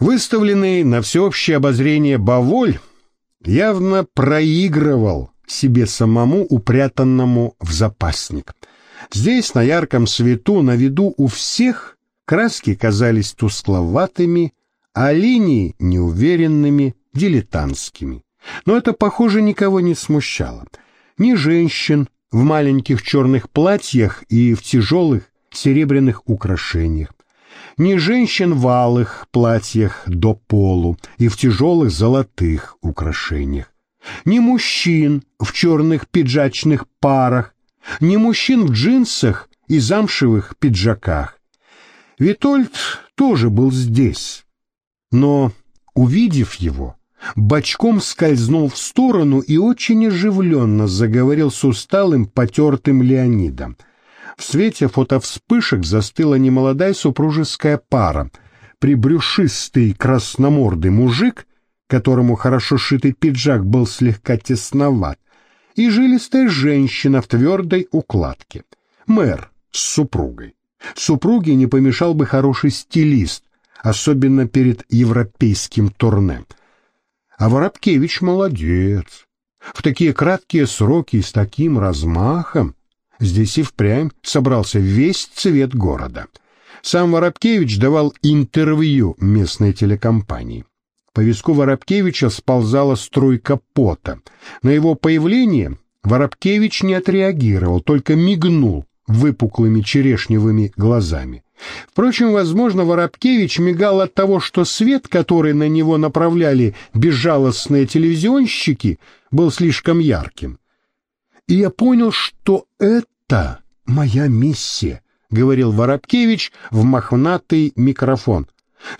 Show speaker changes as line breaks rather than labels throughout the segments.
Выставленный на всеобщее обозрение Баволь явно проигрывал себе самому упрятанному в запасник. Здесь, на ярком свету, на виду у всех, краски казались тускловатыми, а линии неуверенными, дилетантскими. Но это, похоже, никого не смущало. Ни женщин в маленьких черных платьях и в тяжелых серебряных украшениях, ни женщин в алых платьях до полу и в тяжелых золотых украшениях, ни мужчин в черных пиджачных парах, ни мужчин в джинсах и замшевых пиджаках. Витольд тоже был здесь, но, увидев его, бочком скользнул в сторону и очень оживленно заговорил с усталым, потертым Леонидом. В свете фотовспышек застыла немолодая супружеская пара. Прибрюшистый красномордый мужик, которому хорошо шитый пиджак был слегка тесноват, и жилистая женщина в твердой укладке. Мэр с супругой. Супруге не помешал бы хороший стилист, особенно перед европейским турне. А Воробкевич молодец. В такие краткие сроки и с таким размахом здесь и впрямь собрался весь цвет города. Сам Воробкевич давал интервью местной телекомпании. По виску Воробкевича сползала струйка пота. На его появление Воробкевич не отреагировал, только мигнул выпуклыми черешневыми глазами. Впрочем, возможно, Воробкевич мигал от того, что свет, который на него направляли безжалостные телевизионщики, был слишком ярким. И я понял, что это моя миссия, — говорил Воробкевич в мохнатый микрофон,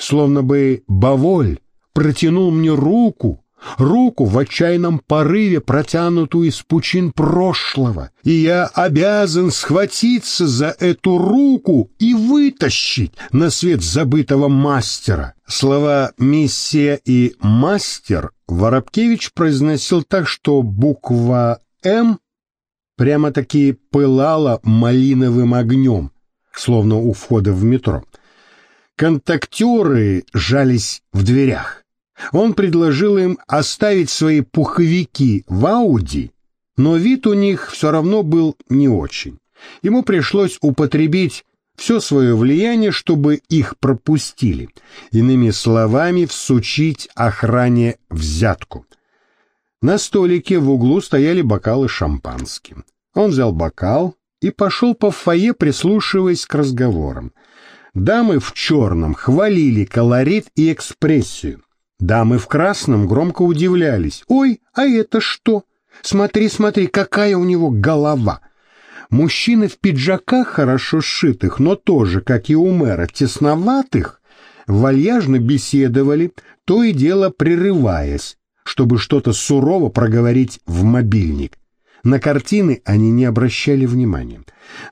словно бы Баволь протянул мне руку, руку в отчаянном порыве, протянутую из пучин прошлого, и я обязан схватиться за эту руку и вытащить на свет забытого мастера. Слова «миссия» и «мастер» Воробкевич произносил так, что буква «М» прямо-таки пылала малиновым огнем, словно у входа в метро. Контактеры жались в дверях. Он предложил им оставить свои пуховики в Ауди, но вид у них все равно был не очень. Ему пришлось употребить все свое влияние, чтобы их пропустили. Иными словами, всучить охране взятку. На столике в углу стояли бокалы шампанским. Он взял бокал и пошел по фойе, прислушиваясь к разговорам. Дамы в черном хвалили колорит и экспрессию. Дамы в красном громко удивлялись. «Ой, а это что? Смотри, смотри, какая у него голова!» Мужчины в пиджаках, хорошо сшитых, но тоже, как и у мэра, тесноватых, вальяжно беседовали, то и дело прерываясь, чтобы что-то сурово проговорить в мобильник. На картины они не обращали внимания.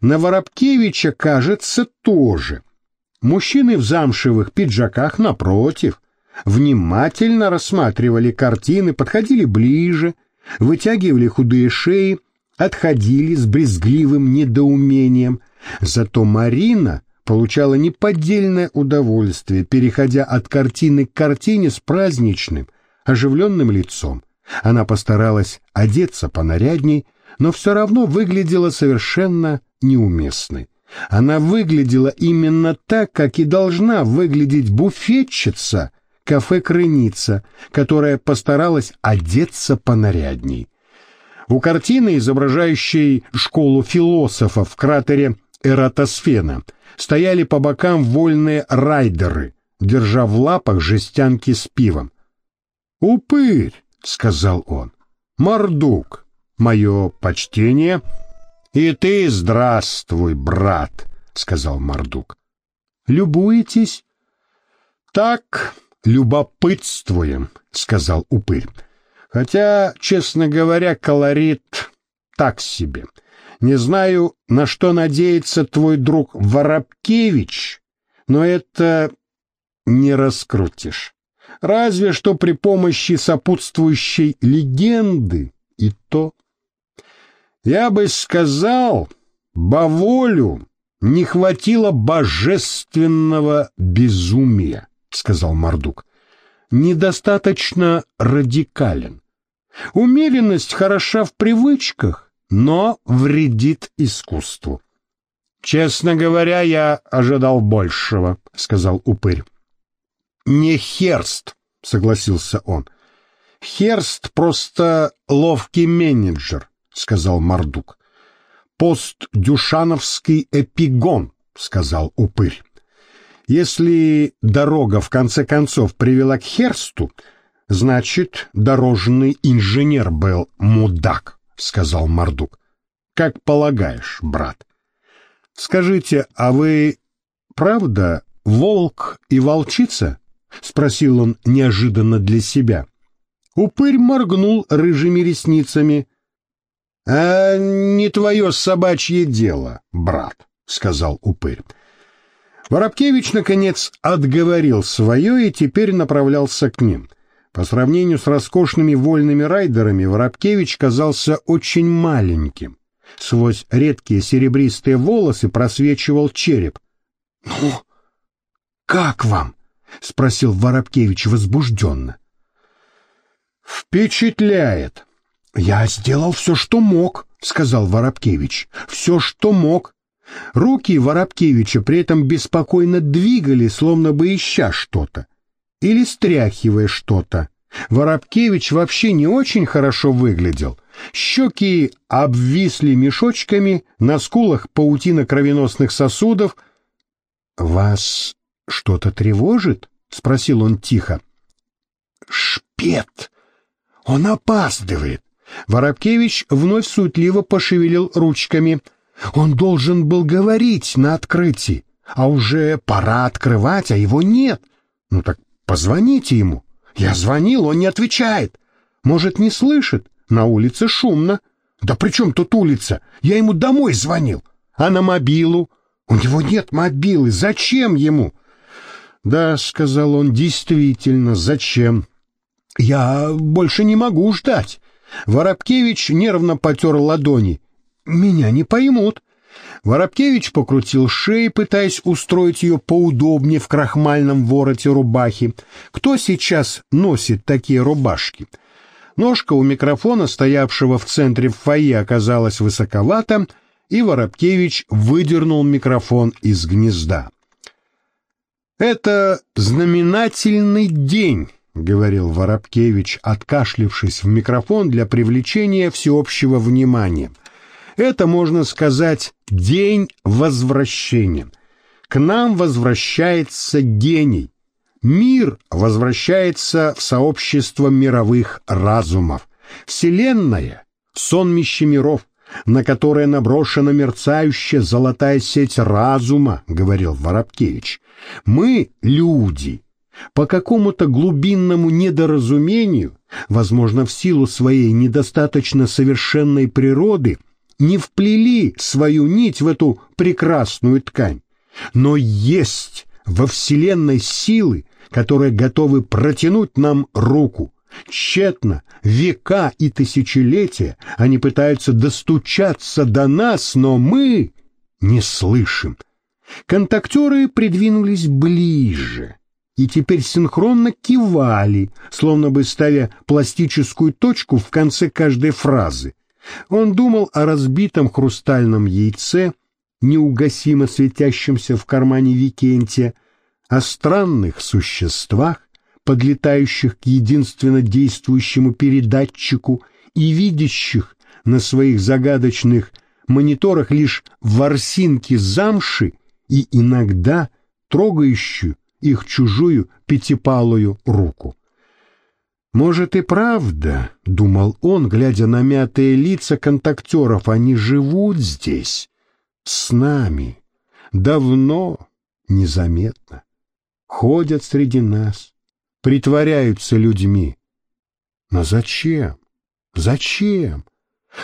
На Воробкевича, кажется, тоже. Мужчины в замшевых пиджаках, напротив, внимательно рассматривали картины, подходили ближе, вытягивали худые шеи, отходили с брезгливым недоумением. Зато Марина получала неподдельное удовольствие, переходя от картины к картине с праздничным, оживленным лицом. Она постаралась одеться понарядней, но все равно выглядела совершенно неуместной. Она выглядела именно так, как и должна выглядеть буфетчица кафе «Крыница», которая постаралась одеться понарядней. У картины, изображающей школу философов в кратере Эратосфена, стояли по бокам вольные райдеры, держа в лапах жестянки с пивом. «Упырь!» — сказал он. «Мордук! Мое почтение!» «И ты здравствуй, брат!» — сказал Мордук. «Любуетесь?» «Так, любопытствуем», — сказал упырь. «Хотя, честно говоря, колорит так себе. Не знаю, на что надеется твой друг Воробкевич, но это не раскрутишь. Разве что при помощи сопутствующей легенды и то. Я бы сказал, Баволю не хватило божественного безумия. сказал Мордук. Недостаточно радикален. Умеренность хороша в привычках, но вредит искусству. Честно говоря, я ожидал большего, сказал упырь. Не Херст, согласился он. Херст просто ловкий менеджер, сказал Мордук. Постдюшановский эпигон, сказал упырь. Если дорога в конце концов привела к Херсту, значит, дорожный инженер был мудак, сказал Мордук. Как полагаешь, брат? Скажите, а вы правда волк и волчица? Спросил он неожиданно для себя. Упырь моргнул рыжими ресницами. А не твое собачье дело, брат, сказал упырь. Воробкевич, наконец, отговорил свое и теперь направлялся к ним. По сравнению с роскошными вольными райдерами, Воробкевич казался очень маленьким. Сквозь редкие серебристые волосы просвечивал череп. — Ну, как вам? — спросил Воробкевич возбужденно. — Впечатляет. — Я сделал все, что мог, — сказал Воробкевич. — Все, что мог. Руки Воробкевича при этом беспокойно двигали, словно бы ища что-то. Или стряхивая что-то. Воробкевич вообще не очень хорошо выглядел — Щеки обвисли мешочками, на скулах паутина кровеносных сосудов. «Вас что-то тревожит?» — спросил он тихо. «Шпет! Он опаздывает!» Воробкевич вновь суетливо пошевелил ручками. «Он должен был говорить на открытии, а уже пора открывать, а его нет. Ну так позвоните ему. Я звонил, он не отвечает. Может, не слышит?» На улице шумно. Да при чем тут улица? Я ему домой звонил. А на мобилу? У него нет мобилы. Зачем ему? Да, сказал он, действительно, зачем? Я больше не могу ждать. Воробкевич нервно потер ладони. Меня не поймут. Воробкевич покрутил шею, пытаясь устроить ее поудобнее в крахмальном вороте рубахи. Кто сейчас носит такие рубашки? — Ножка у микрофона, стоявшего в центре фойе, оказалась высоковата, и Воробкевич выдернул микрофон из гнезда. «Это знаменательный день», — говорил Воробкевич, откашлившись в микрофон для привлечения всеобщего внимания. «Это, можно сказать, день возвращения. К нам возвращается гений, Мир возвращается в сообщество мировых разумов. Вселенная — сонмище миров, на которое наброшена мерцающая золотая сеть разума, — говорил Воробкевич. Мы — люди. По какому-то глубинному недоразумению, возможно, в силу своей недостаточно совершенной природы, не вплели свою нить в эту прекрасную ткань. Но есть во Вселенной силы, которые готовы протянуть нам руку. Тщетно, века и тысячелетия они пытаются достучаться до нас, но мы не слышим. Контактеры придвинулись ближе и теперь синхронно кивали, словно бы ставя пластическую точку в конце каждой фразы. Он думал о разбитом хрустальном яйце, неугасимо светящемся в кармане Викентия, о странных существах, подлетающих к единственно действующему передатчику и видящих на своих загадочных мониторах лишь ворсинки замши и иногда трогающую их чужую пятипалую руку. «Может и правда», — думал он, глядя на мятые лица контактеров, — «они живут здесь, с нами, давно, незаметно» ходят среди нас, притворяются людьми. Но зачем? Зачем?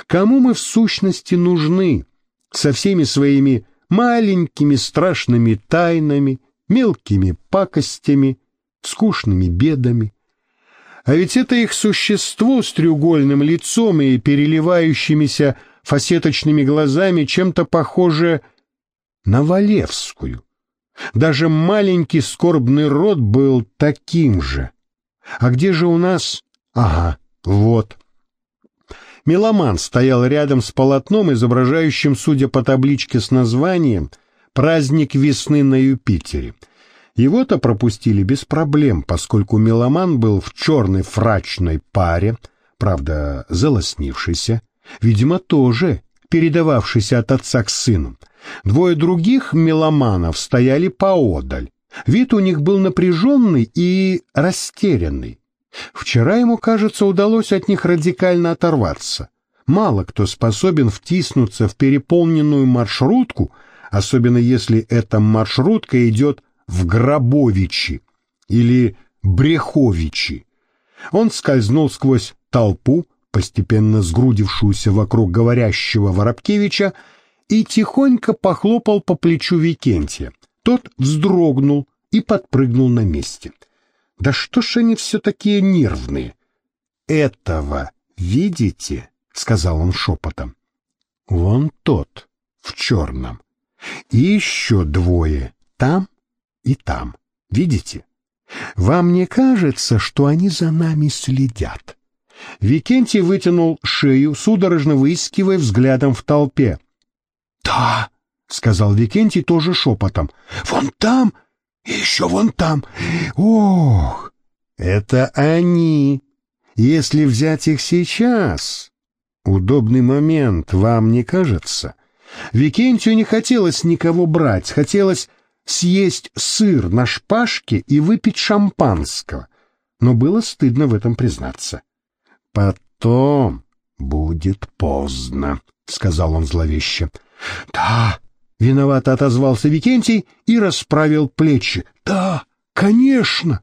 Кому мы в сущности нужны со всеми своими маленькими страшными тайнами, мелкими пакостями, скучными бедами? А ведь это их существо с треугольным лицом и переливающимися фасеточными глазами чем-то похоже на Валевскую, Даже маленький скорбный рот был таким же. А где же у нас... Ага, вот. Меломан стоял рядом с полотном, изображающим, судя по табличке с названием, «Праздник весны на Юпитере». Его-то пропустили без проблем, поскольку меломан был в черной фрачной паре, правда, залоснившийся, видимо, тоже передававшийся от отца к сыну. Двое других меломанов стояли поодаль. Вид у них был напряженный и растерянный. Вчера ему, кажется, удалось от них радикально оторваться. Мало кто способен втиснуться в переполненную маршрутку, особенно если эта маршрутка идет в Гробовичи или Бреховичи. Он скользнул сквозь толпу, постепенно сгрудившуюся вокруг говорящего Воробкевича, и тихонько похлопал по плечу Викентия. Тот вздрогнул и подпрыгнул на месте. Да что ж они все такие нервные? Этого видите? сказал он шепотом. Вон тот, в черном. И еще двое, там и там. Видите? Вам не кажется, что они за нами следят? Викентий вытянул шею, судорожно выискивая взглядом в толпе. «Да», — сказал Викентий тоже шепотом, — «вон там и еще вон там. Ох, это они. Если взять их сейчас... Удобный момент, вам не кажется? Викентию не хотелось никого брать, хотелось съесть сыр на шпажке и выпить шампанского, но было стыдно в этом признаться. «Потом будет поздно», — сказал он зловеще. «Да, Виновато отозвался Викентий и расправил плечи. Да, конечно.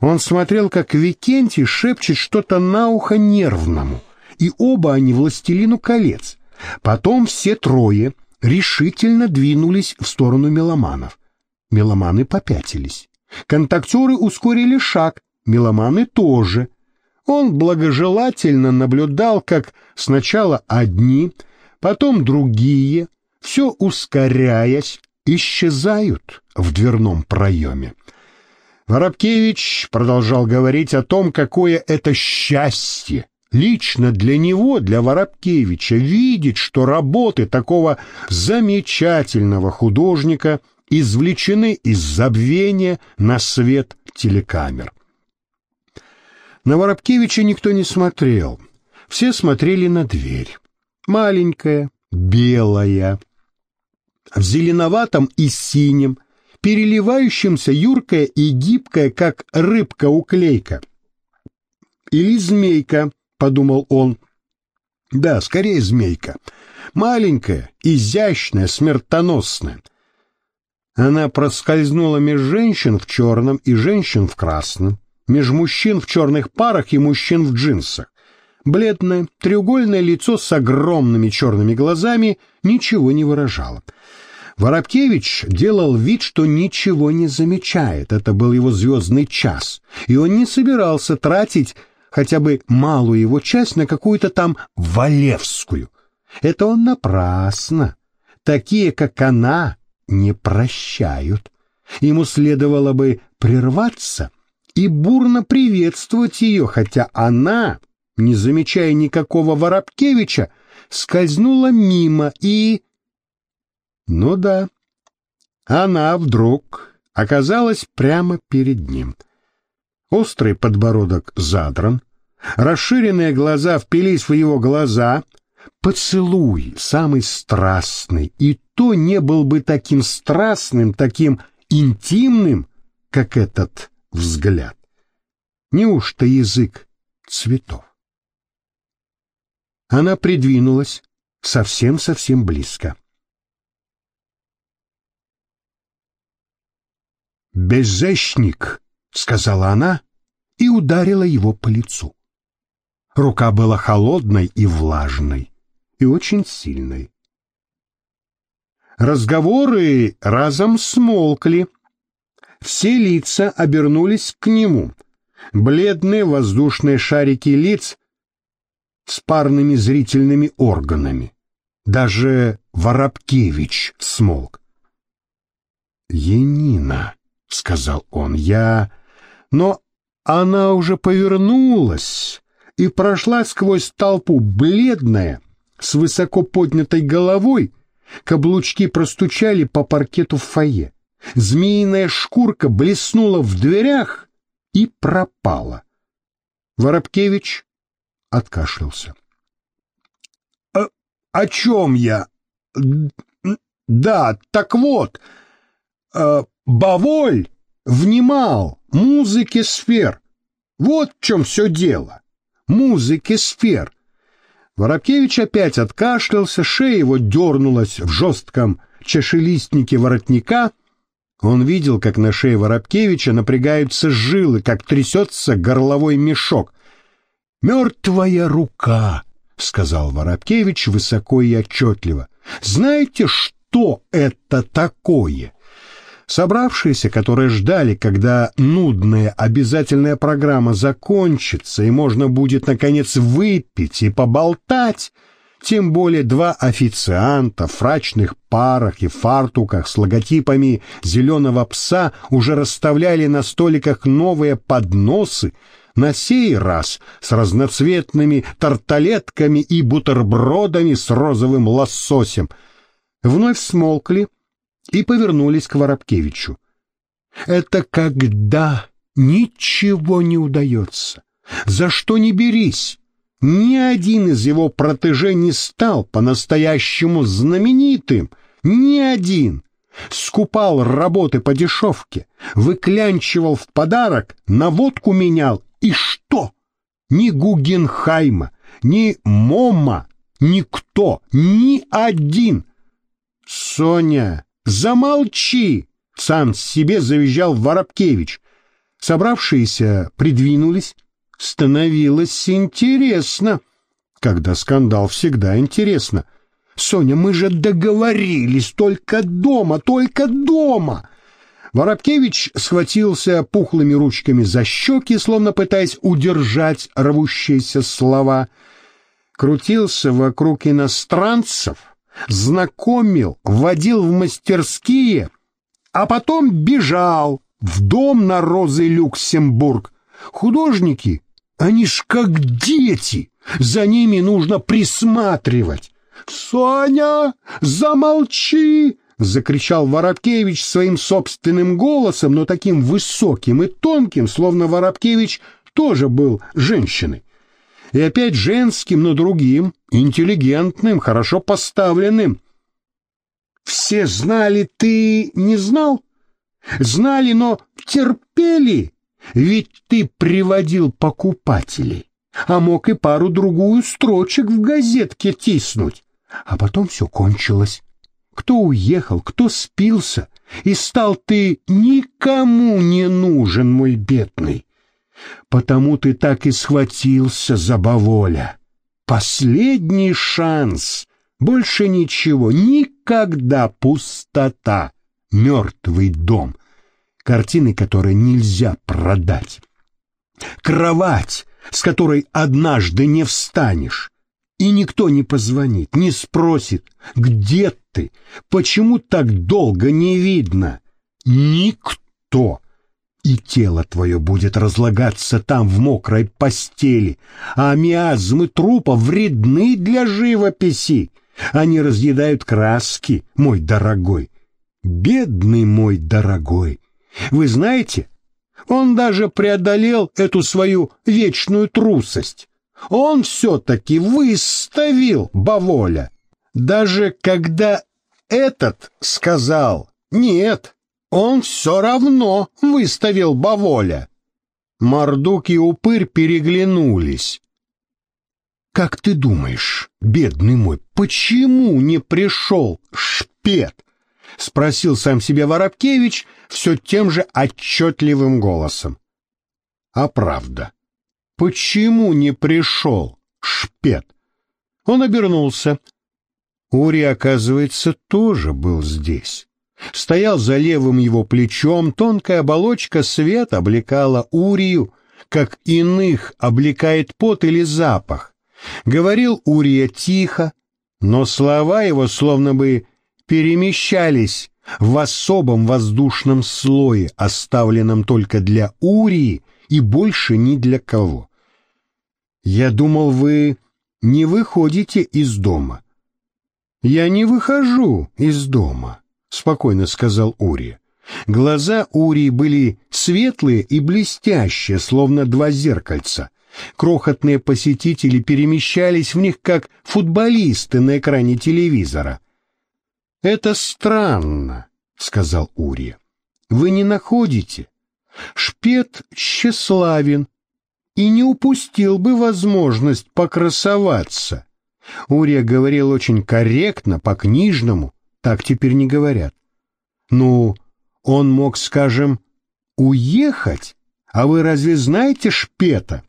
Он смотрел, как Викентий шепчет что-то на ухо нервному, и оба они властелину колец. Потом все трое решительно двинулись в сторону меломанов. Меломаны попятились. Контактеры ускорили шаг, меломаны тоже. Он благожелательно наблюдал, как сначала одни, потом другие, все ускоряясь, исчезают в дверном проеме. Воробкевич продолжал говорить о том, какое это счастье лично для него, для Воробкевича, видеть, что работы такого замечательного художника извлечены из забвения на свет телекамер. На Воробкевича никто не смотрел. Все смотрели на дверь. Маленькая, белая, в зеленоватом и синем, переливающемся юркая и гибкая, как рыбка-уклейка. «Или змейка», — подумал он. «Да, скорее змейка. Маленькая, изящная, смертоносная». Она проскользнула меж женщин в черном и женщин в красном, меж мужчин в черных парах и мужчин в джинсах. Бледное, треугольное лицо с огромными черными глазами ничего не выражало. Воробкевич делал вид, что ничего не замечает, это был его звездный час, и он не собирался тратить хотя бы малую его часть на какую-то там Валевскую. Это он напрасно. Такие, как она, не прощают. Ему следовало бы прерваться и бурно приветствовать ее, хотя она, не замечая никакого Воробкевича, скользнула мимо и ну да, она вдруг оказалась прямо перед ним. Острый подбородок задран, расширенные глаза впились в его глаза, поцелуй самый страстный, и то не был бы таким страстным, таким интимным, как этот взгляд. Неужто язык цветов? Она придвинулась совсем-совсем близко. «Беззащник», — сказала она и ударила его по лицу. Рука была холодной и влажной, и очень сильной. Разговоры разом смолкли. Все лица обернулись к нему. Бледные воздушные шарики лиц с парными зрительными органами. Даже Воробкевич смолк. Енина, — сказал он, — я... Но она уже повернулась и прошла сквозь толпу, бледная, с высоко поднятой головой, каблучки простучали по паркету в фойе. Змеиная шкурка блеснула в дверях и пропала. Воробкевич откашлялся. «Э, — О чем я? — Да, так вот, э, Баволь внимал музыке сфер. Вот в чем все дело. Музыке сфер. Воробкевич опять откашлялся, шея его дернулась в жестком чашелистнике воротника. Он видел, как на шее Воробкевича напрягаются жилы, как трясется горловой мешок. «Мертвая рука», — сказал Воробкевич высоко и отчетливо. «Знаете, что это такое?» Собравшиеся, которые ждали, когда нудная обязательная программа закончится и можно будет, наконец, выпить и поболтать, тем более два официанта в фрачных парах и фартуках с логотипами зеленого пса уже расставляли на столиках новые подносы, на сей раз с разноцветными тарталетками и бутербродами с розовым лососем. Вновь смолкли, и повернулись к Воробкевичу. Это когда ничего не удается, за что не берись. Ни один из его протеже не стал по-настоящему знаменитым, ни один. Скупал работы по дешевке, выклянчивал в подарок, на водку менял. И что? Ни Гугенхайма, ни Мома, никто, ни один. Соня, «Замолчи!» — сам себе завизжал Воробкевич. Собравшиеся придвинулись. Становилось интересно. Когда скандал, всегда интересно. «Соня, мы же договорились, только дома, только дома!» Воробкевич схватился пухлыми ручками за щеки, словно пытаясь удержать рвущиеся слова. Крутился вокруг иностранцев — знакомил, водил в мастерские, а потом бежал в дом на Розы Люксембург. Художники, они ж как дети, за ними нужно присматривать. «Соня, замолчи!» — закричал Воробкевич своим собственным голосом, но таким высоким и тонким, словно Воробкевич тоже был женщиной и опять женским, но другим, интеллигентным, хорошо поставленным. Все знали, ты не знал? Знали, но терпели, ведь ты приводил покупателей, а мог и пару-другую строчек в газетке тиснуть. А потом все кончилось. Кто уехал, кто спился, и стал ты никому не нужен, мой бедный. Потому ты так и схватился за Баволя. Последний шанс. Больше ничего. Никогда пустота. Мертвый дом. Картины, которые нельзя продать. Кровать, с которой однажды не встанешь. И никто не позвонит, не спросит, где ты, почему так долго не видно. Никто и тело твое будет разлагаться там в мокрой постели, а миазмы трупа вредны для живописи. Они разъедают краски, мой дорогой. Бедный мой дорогой. Вы знаете, он даже преодолел эту свою вечную трусость. Он все-таки выставил Баволя. Даже когда этот сказал «нет», он все равно выставил Баволя. Мордук и Упырь переглянулись. «Как ты думаешь, бедный мой, почему не пришел шпет?» — спросил сам себе Воробкевич все тем же отчетливым голосом. «А правда, почему не пришел шпет?» Он обернулся. Ури, оказывается, тоже был здесь стоял за левым его плечом, тонкая оболочка свет облекала Урию, как иных облекает пот или запах. Говорил Урия тихо, но слова его словно бы перемещались в особом воздушном слое, оставленном только для Урии и больше ни для кого. Я думал, вы не выходите из дома. Я не выхожу из дома, спокойно сказал Урия. Глаза Урии были светлые и блестящие, словно два зеркальца. Крохотные посетители перемещались в них, как футболисты на экране телевизора. «Это странно», — сказал Урия. «Вы не находите? Шпет тщеславен и не упустил бы возможность покрасоваться». Урия говорил очень корректно, по-книжному, так теперь не говорят. «Ну, он мог, скажем, уехать, а вы разве знаете Шпета?»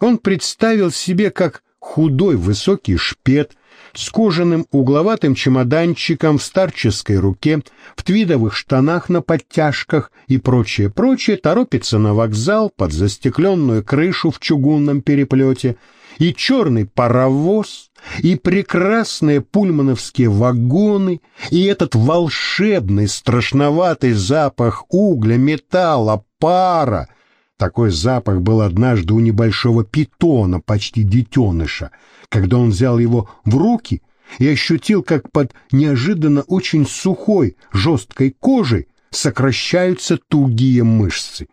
Он представил себе, как худой высокий шпет с кожаным угловатым чемоданчиком в старческой руке, в твидовых штанах на подтяжках и прочее-прочее торопится на вокзал под застекленную крышу в чугунном переплете, и черный паровоз, и прекрасные пульмановские вагоны, и этот волшебный страшноватый запах угля, металла, пара — такой запах был однажды у небольшого питона, почти детеныша, когда он взял его в руки и ощутил, как под неожиданно очень сухой, жесткой кожей сокращаются тугие мышцы.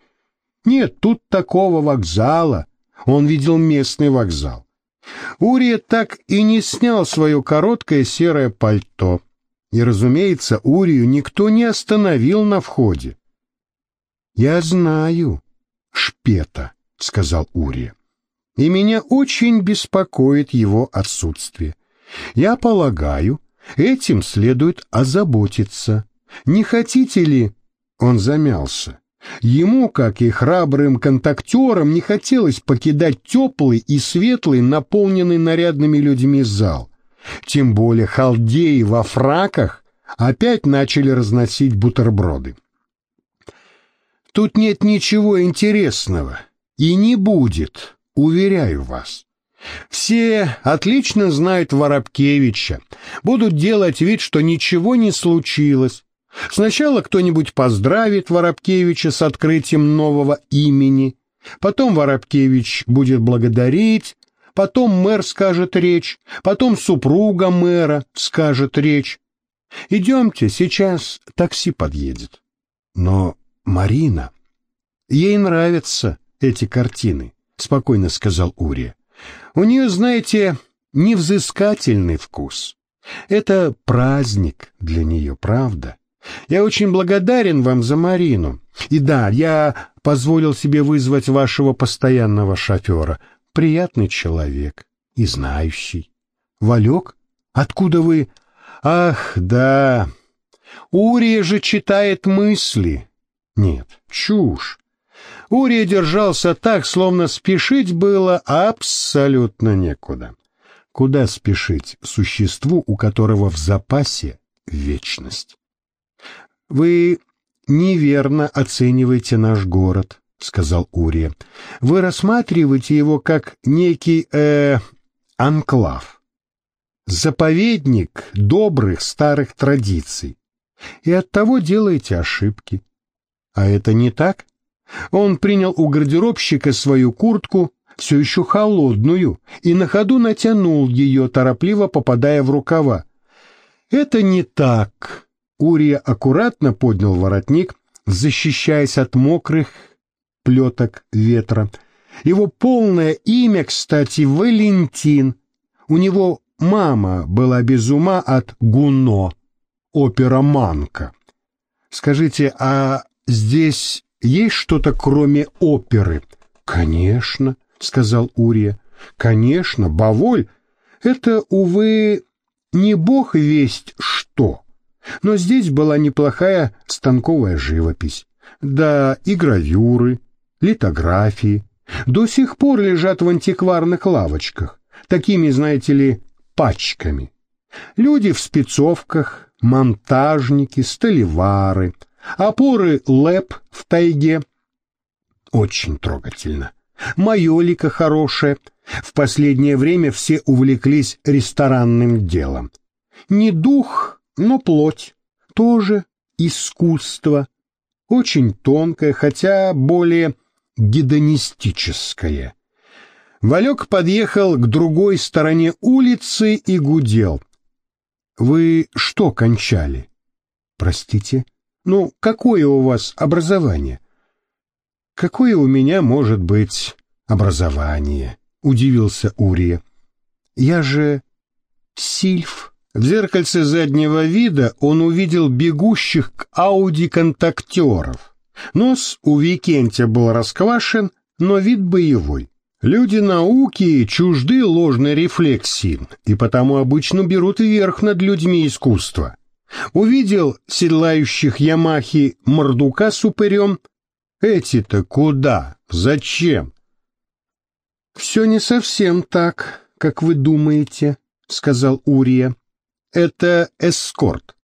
Нет, тут такого вокзала. Он видел местный вокзал. Урия так и не снял свое короткое серое пальто. И, разумеется, Урию никто не остановил на входе. «Я знаю», Шпета, — сказал Урия. И меня очень беспокоит его отсутствие. Я полагаю, этим следует озаботиться. Не хотите ли... Он замялся. Ему, как и храбрым контактерам, не хотелось покидать теплый и светлый, наполненный нарядными людьми зал. Тем более халдеи во фраках опять начали разносить бутерброды. Тут нет ничего интересного. И не будет, уверяю вас. Все отлично знают Воробкевича, будут делать вид, что ничего не случилось. Сначала кто-нибудь поздравит Воробкевича с открытием нового имени, потом Воробкевич будет благодарить, потом мэр скажет речь, потом супруга мэра скажет речь. Идемте, сейчас такси подъедет. Но Марина. Ей нравятся эти картины, спокойно сказал Урия. У нее, знаете, невзыскательный вкус. Это праздник для нее, правда? Я очень благодарен вам за Марину. И да, я позволил себе вызвать вашего постоянного шофера. Приятный человек и знающий. Валек, откуда вы? Ах, да. Урия же читает мысли. Нет, чушь. Урия держался так, словно спешить было абсолютно некуда. Куда спешить существу, у которого в запасе вечность? Вы неверно оцениваете наш город, сказал Урия. Вы рассматриваете его как некий э анклав. Заповедник добрых старых традиций. И оттого делаете ошибки. А это не так? Он принял у гардеробщика свою куртку, все еще холодную, и на ходу натянул ее, торопливо попадая в рукава. Это не так. Урия аккуратно поднял воротник, защищаясь от мокрых плеток ветра. Его полное имя, кстати, Валентин. У него мама была без ума от Гуно, опера «Манка». Скажите, а здесь есть что-то кроме оперы? Конечно, сказал Урия. Конечно, Баволь — это, увы, не бог весть что. Но здесь была неплохая станковая живопись. Да и гравюры, литографии. До сих пор лежат в антикварных лавочках, такими, знаете ли, пачками. Люди в спецовках, монтажники, столевары — Опоры лэп в тайге. Очень трогательно. Майолика хорошая. В последнее время все увлеклись ресторанным делом. Не дух, но плоть. Тоже искусство, очень тонкое, хотя более гедонистическое. Валек подъехал к другой стороне улицы и гудел. «Вы что кончали?» «Простите? Ну, какое у вас образование?» «Какое у меня может быть образование?» — удивился Урия. «Я же сильф». В зеркальце заднего вида он увидел бегущих к Ауди контактеров. Нос у Викентия был расквашен, но вид боевой. Люди науки чужды ложной рефлексии, и потому обычно берут верх над людьми искусства. Увидел седлающих Ямахи Мордука с упырем. Эти-то куда? Зачем? «Все не совсем так, как вы думаете», — сказал Урия. «Это эскорт.